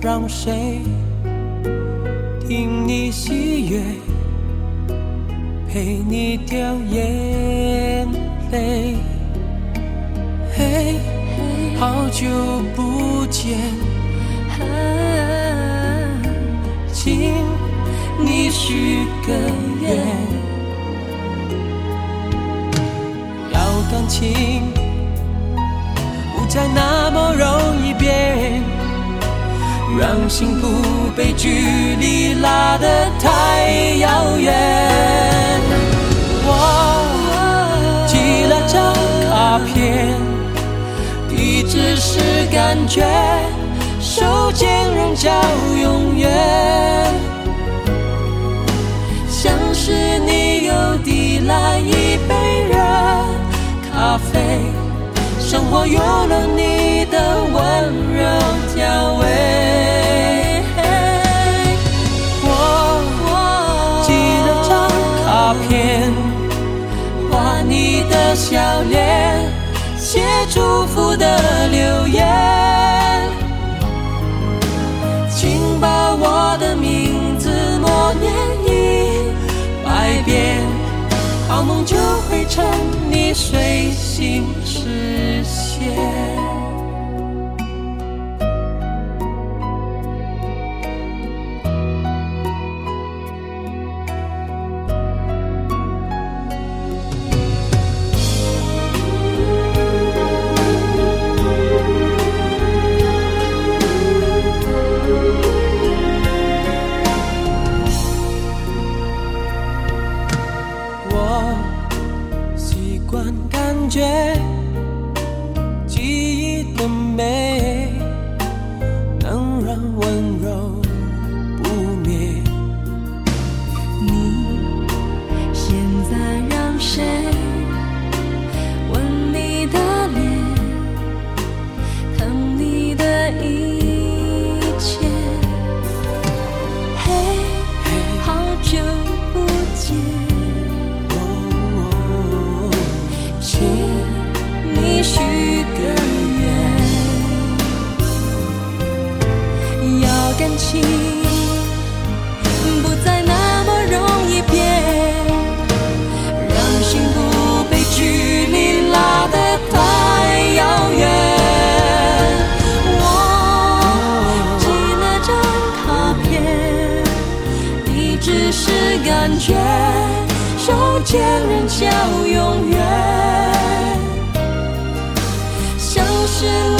让谁听你喜悦，陪你掉眼泪。嘿，好久不见，请你许个愿，要感情不再那么容易变，让幸福被距离拉得太遥远。我寄了张卡片。地址是感觉，手间仍叫永远，像是你又递来一杯热咖啡，生活有了你的温柔调味。笑脸。写祝福的留言，请把我的名字默念一百遍，好梦就会趁你睡醒实现。情不再那么容易变，让心不被距离拉得太遥远。我寄了张卡片，你只是感觉，手牵人叫永远，像是。